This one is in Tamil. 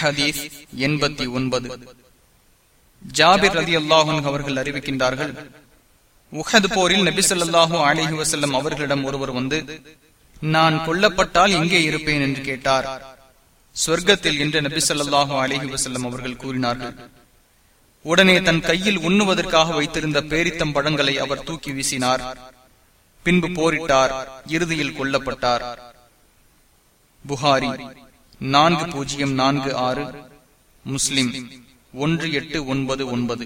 ஹதீஸ் எண்பத்தி ஒன்பது. ஜாபிர் ரதி அல்லாஹன் அவர்கள் அறிவிக்கின்றார்கள் உஹது போரில் நபிசல்லாஹூ அலிஹி வசல்லம் அவர்களிடம் ஒருவர் வந்து நான் கொல்லப்பட்டால் எங்கே இருப்பேன் என்று கேட்டார். சொர்க்கத்தில் என்று நபிசல்லாஹூ அலிஹி வசல்லம் அவர்கள் கூறினார்கள் உடனே தன் கையில் உண்ணுவதற்காக வைத்திருந்த பேரித்தம் பழங்களை அவர் தூக்கி வீசினார். பின்பு போரிட்டார் இறுதியில் கொல்லப்பட்டார். புகாரி. நான்கு பூஜ்ஜியம் நான்கு ஆறு முஸ்லிம் ஒன்று எட்டு ஒன்பது ஒன்பது.